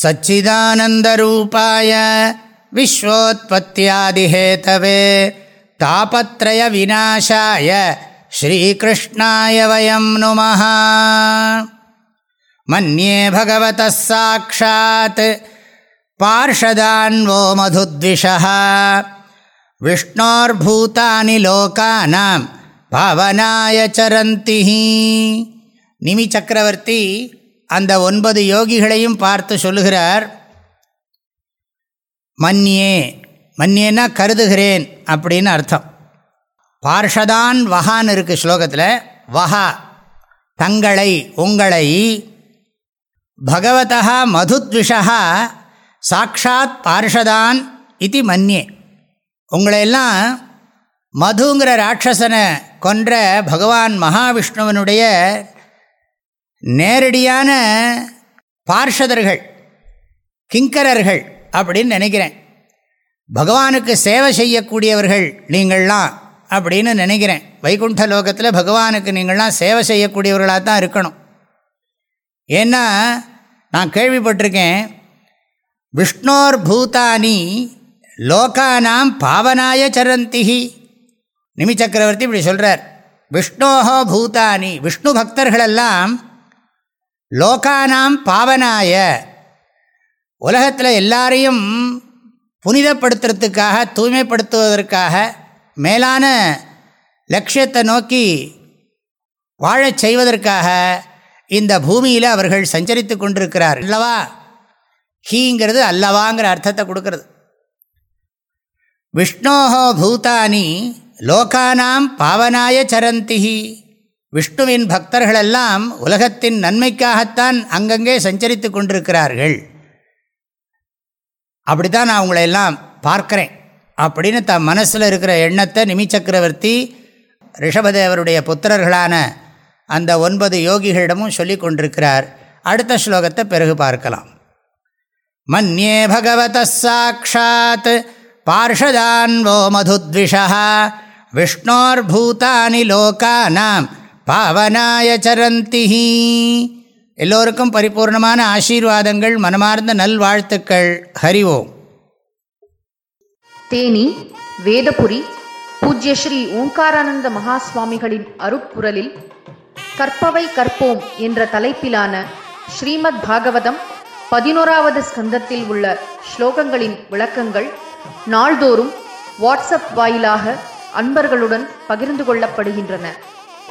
सच्चिदानन्दरूपाय विश्वोत्पत्त्यादिहेतवे तापत्रयविनाशाय श्रीकृष्णाय वयं नुमः मन्ये भगवतः साक्षात् पार्षदान् वो मधुद्विषः विष्णोर्भूतानि लोकानां पावनाय चरन्ति निमिचक्रवर्ती அந்த ஒன்பது யோகிகளையும் பார்த்து சொல்லுகிறார் மன்னியே மன்னியேன்னா கருதுகிறேன் அப்படின்னு அர்த்தம். பார்ஷதான் வகான்னு இருக்குது ஸ்லோகத்தில் வஹா தங்களை உங்களை பகவதா மதுத்விஷா சாட்சாத் பார்ஷதான் இது மன்னியே. உங்களையெல்லாம் மதுங்கிற ராட்சசனை கொன்ற பகவான் மகாவிஷ்ணுவனுடைய நேரடியான பார்ஷதர்கள் கிங்கரர்கள் அப்படின்னு நினைக்கிறேன். பகவானுக்கு சேவை செய்யக்கூடியவர்கள் நீங்கள்லாம் அப்படின்னு நினைக்கிறேன். வைகுண்ட லோகத்தில் பகவானுக்கு நீங்கள்லாம் சேவை செய்யக்கூடியவர்களாக தான் இருக்கணும். ஏன்னா நான் கேள்விப்பட்டிருக்கேன் விஷ்ணோர் பூதானி லோகானாம் பாவனாய சரந்திஹி. நிமி சக்கரவர்த்தி இப்படி சொல்கிறார் விஷ்ணோஹோ பூதானி. விஷ்ணு பக்தர்களெல்லாம் லோகானாம் பாவனாய. உலகத்தில் எல்லாரையும் புனிதப்படுத்துறதுக்காக தூய்மைப்படுத்துவதற்காக மேலான லட்சியத்தை நோக்கி வாழச் செய்வதற்காக இந்த பூமியில் அவர்கள் சஞ்சரித்து கொண்டிருக்கிறார் அல்லவா? ஹீங்கிறது அல்லவாங்கிற அர்த்தத்தை கொடுக்கறது. விஷ்ணோஹோ பூதானி லோகானாம் பாவனாய சரந்திஹி. விஷ்ணுவின் பக்தர்களெல்லாம் உலகத்தின் நன்மைக்காகத்தான் அங்கங்கே சஞ்சரித்து கொண்டிருக்கிறார்கள். அப்படி தான் நான் உங்களை எல்லாம் பார்க்குறேன். அப்படின்னு தன் மனசில் இருக்கிற எண்ணத்தை நிமிச்சக்கரவர்த்தி ரிஷபதேவருடைய புத்திரர்களான அந்த ஒன்பது யோகிகளிடமும் சொல்லி கொண்டிருக்கிறார். அடுத்த ஸ்லோகத்தை பிறகு பார்க்கலாம். மன்யே பகவத சாட்சாத் பார்ஷதான்வோ மதுத்விஷா விஷ்ணோர்பூதானி லோகானாம். பாவனாய சரந்தி. எல்லோருக்கும் பரிபூர்ணமான ஆசீர்வாதங்கள் மனமார்ந்த நல்வாழ்த்துக்கள். ஹரி ஓம். தேனி வேதபுரி பூஜ்ய ஸ்ரீ ஓங்காரானந்த மகா சுவாமிகளின் அருப்புரலில் கற்பவை கற்போம் என்ற தலைப்பிலான ஸ்ரீமத் பாகவதம் பதினோராவது ஸ்கந்தத்தில் உள்ள ஸ்லோகங்களின் விளக்கங்கள் நாள்தோறும் வாட்ஸ்அப் வாயிலாக அன்பர்களுடன் பகிர்ந்து கொள்ளப்படுகின்றன.